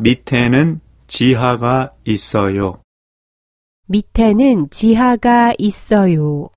밑에는 지하가 있어요. 밑에는 지하가 있어요.